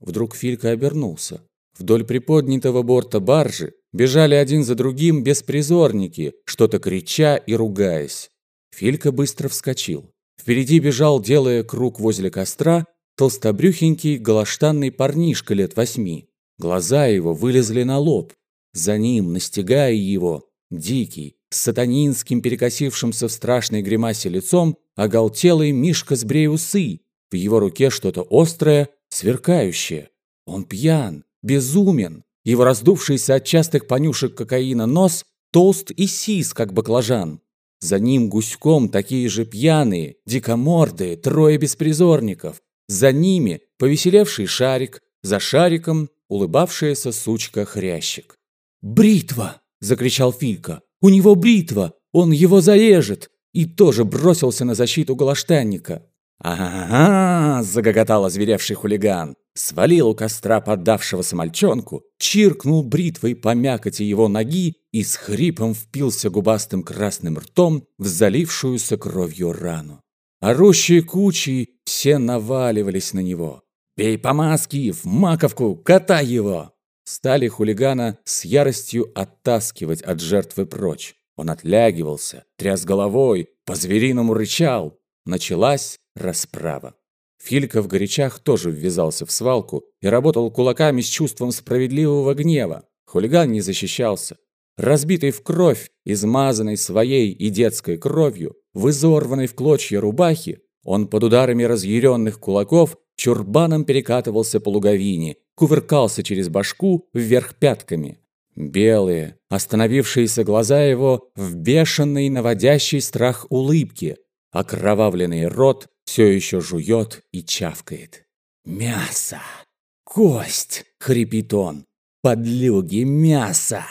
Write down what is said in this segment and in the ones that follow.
Вдруг Филька обернулся. Вдоль приподнятого борта баржи бежали один за другим беспризорники, что-то крича и ругаясь. Филька быстро вскочил. Впереди бежал, делая круг возле костра, толстобрюхенький голоштанный парнишка лет восьми. Глаза его вылезли на лоб. За ним, настигая его, дикий, с сатанинским перекосившимся в страшной гримасе лицом, оголтелый Мишка с усы. В его руке что-то острое, сверкающее. Он пьян, безумен. Его раздувшийся от частых понюшек кокаина нос толст и сис, как баклажан. За ним гуськом такие же пьяные, дикомордые, трое беспризорников. За ними повеселевший шарик, за шариком улыбавшаяся сучка-хрящик. «Бритва!» – закричал Филька. «У него бритва! Он его зарежет!» И тоже бросился на защиту голоштанника. «Ага!» – загоготал озверевший хулиган. Свалил у костра поддавшегося мальчонку, чиркнул бритвой по мякоти его ноги и с хрипом впился губастым красным ртом в залившуюся кровью рану. Орущие кучи все наваливались на него. «Бей по маске! В маковку! Катай его!» Стали хулигана с яростью оттаскивать от жертвы прочь. Он отлягивался, тряс головой, по-звериному рычал. Началась расправа. Филька в горячах тоже ввязался в свалку и работал кулаками с чувством справедливого гнева. Хулиган не защищался. Разбитый в кровь, измазанный своей и детской кровью, в изорванной в клочья рубахе, он под ударами разъяренных кулаков чурбаном перекатывался по луговине, кувыркался через башку вверх пятками. Белые, остановившиеся глаза его в бешеной, наводящей страх улыбке, окровавленный рот все еще жует и чавкает. «Мясо! Кость!» — хрипит он. «Подлюги мясо!»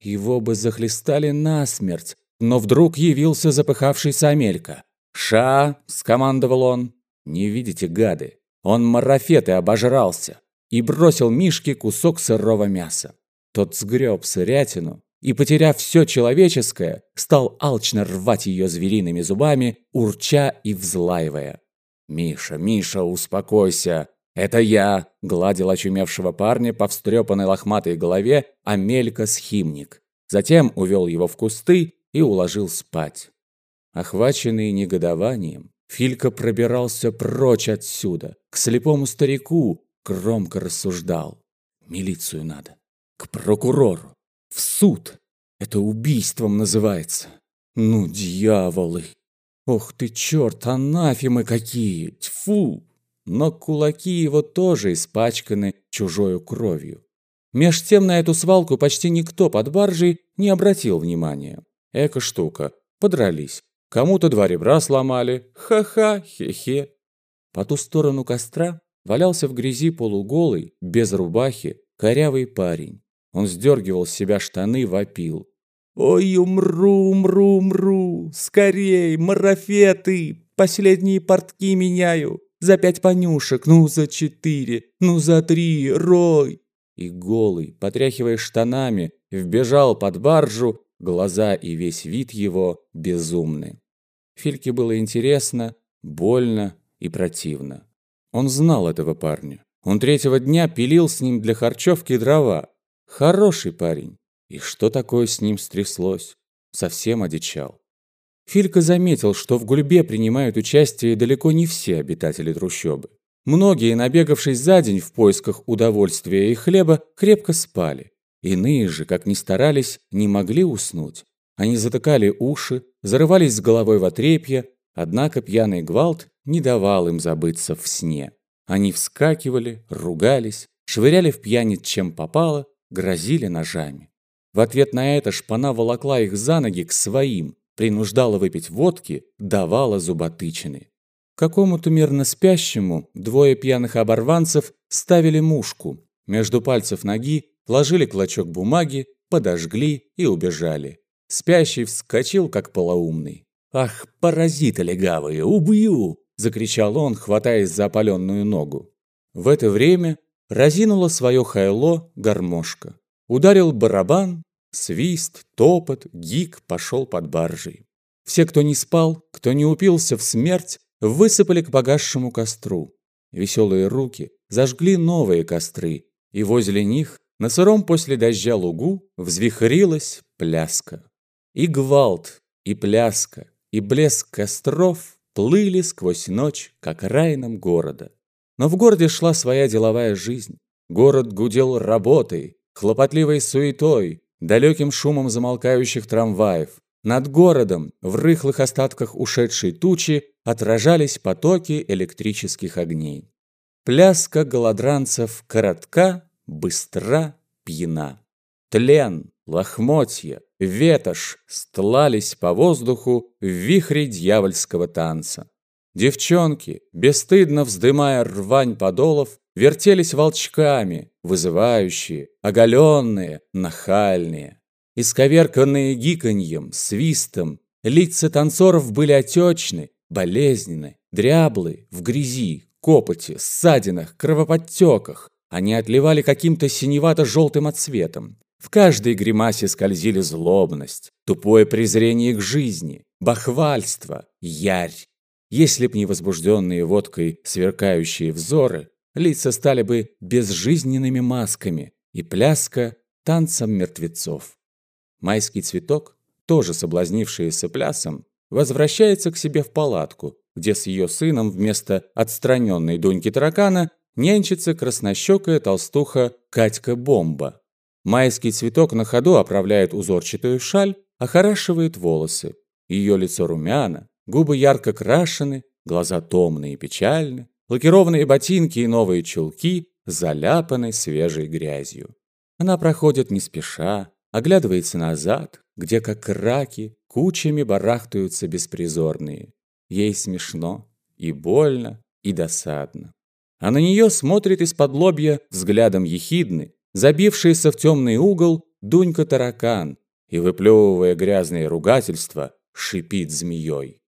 Его бы захлестали насмерть, но вдруг явился запыхавшийся Амелька. «Ша!» — скомандовал он. «Не видите, гады? Он марафеты обожрался!» И бросил Мишке кусок сырого мяса. Тот сгреб сырятину и, потеряв все человеческое, стал алчно рвать ее звериными зубами, урча и взлаивая. «Миша, Миша, успокойся! Это я!» — гладил очумевшего парня по встрепанной лохматой голове Амелька-схимник. Затем увел его в кусты и уложил спать. Охваченный негодованием, Филька пробирался прочь отсюда, к слепому старику, громко рассуждал. «Милицию надо, к прокурору, в суд. Это убийством называется. Ну, дьяволы! Ох ты, черт, анафемы какие! Тьфу! Но кулаки его тоже испачканы чужою кровью. Меж тем на эту свалку почти никто под баржей не обратил внимания. Эка штука. Подрались. Кому-то два ребра сломали. Ха-ха, хе-хе. По ту сторону костра валялся в грязи полуголый, без рубахи, корявый парень. Он сдергивал с себя штаны, вопил. «Ой, умру, умру, умру! Скорей, марафеты! Последние портки меняю! За пять понюшек, ну за четыре, ну за три, рой!» И голый, потряхивая штанами, вбежал под баржу, глаза и весь вид его безумны. Фильке было интересно, больно и противно. Он знал этого парня. Он третьего дня пилил с ним для харчевки дрова. Хороший парень. И что такое с ним стряслось? Совсем одичал. Филька заметил, что в гульбе принимают участие далеко не все обитатели трущобы. Многие, набегавшись за день в поисках удовольствия и хлеба, крепко спали. Иные же, как ни старались, не могли уснуть. Они затыкали уши, зарывались с головой в отрепье, однако пьяный гвалт не давал им забыться в сне. Они вскакивали, ругались, швыряли в пьяниц чем попало, грозили ножами. В ответ на это шпана волокла их за ноги к своим, принуждала выпить водки, давала зуботычины. Какому-то мирно спящему двое пьяных оборванцев ставили мушку. Между пальцев ноги ложили клочок бумаги, подожгли и убежали. Спящий вскочил, как полоумный. «Ах, паразиты легавые, убью!» – закричал он, хватаясь за опаленную ногу. В это время Разинуло свое хайло гармошка. Ударил барабан, свист, топот, гик пошел под баржей. Все, кто не спал, кто не упился в смерть, высыпали к погасшему костру. Веселые руки зажгли новые костры, и возле них на сыром после дождя лугу взвихрилась пляска. И гвалт, и пляска, и блеск костров плыли сквозь ночь, как райном города. Но в городе шла своя деловая жизнь. Город гудел работой, хлопотливой суетой, далеким шумом замолкающих трамваев. Над городом, в рыхлых остатках ушедшей тучи, отражались потоки электрических огней. Пляска голодранцев коротка, быстра, пьяна. Тлен, лохмотья, ветошь стлались по воздуху в вихре дьявольского танца. Девчонки, бесстыдно вздымая рвань подолов, вертелись волчками, вызывающие, оголенные, нахальные. Исковерканные гиканьем, свистом, лица танцоров были отечны, болезненны, дряблы, в грязи, копоти, ссадинах, кровоподтеках. Они отливали каким-то синевато-желтым отсветом. В каждой гримасе скользили злобность, тупое презрение к жизни, бахвальство, ярь. Если б не возбужденные водкой сверкающие взоры, лица стали бы безжизненными масками и пляска танцем мертвецов. Майский цветок, тоже соблазнившийся плясом, возвращается к себе в палатку, где с ее сыном вместо отстраненной Дуньки таракана нянчится краснощекая толстуха Катька Бомба. Майский цветок на ходу оправляет узорчатую шаль, охорашивает волосы. Ее лицо румяно, губы ярко крашены, глаза томные и печальны, лакированные ботинки и новые чулки заляпаны свежей грязью. Она проходит не спеша, оглядывается назад, где, как раки, кучами барахтаются беспризорные. Ей смешно, и больно, и досадно. А на нее смотрит из-под лобья взглядом ехидны, забившийся в темный угол Дунька-таракан и, выплевывая грязные ругательства, шипит змеей.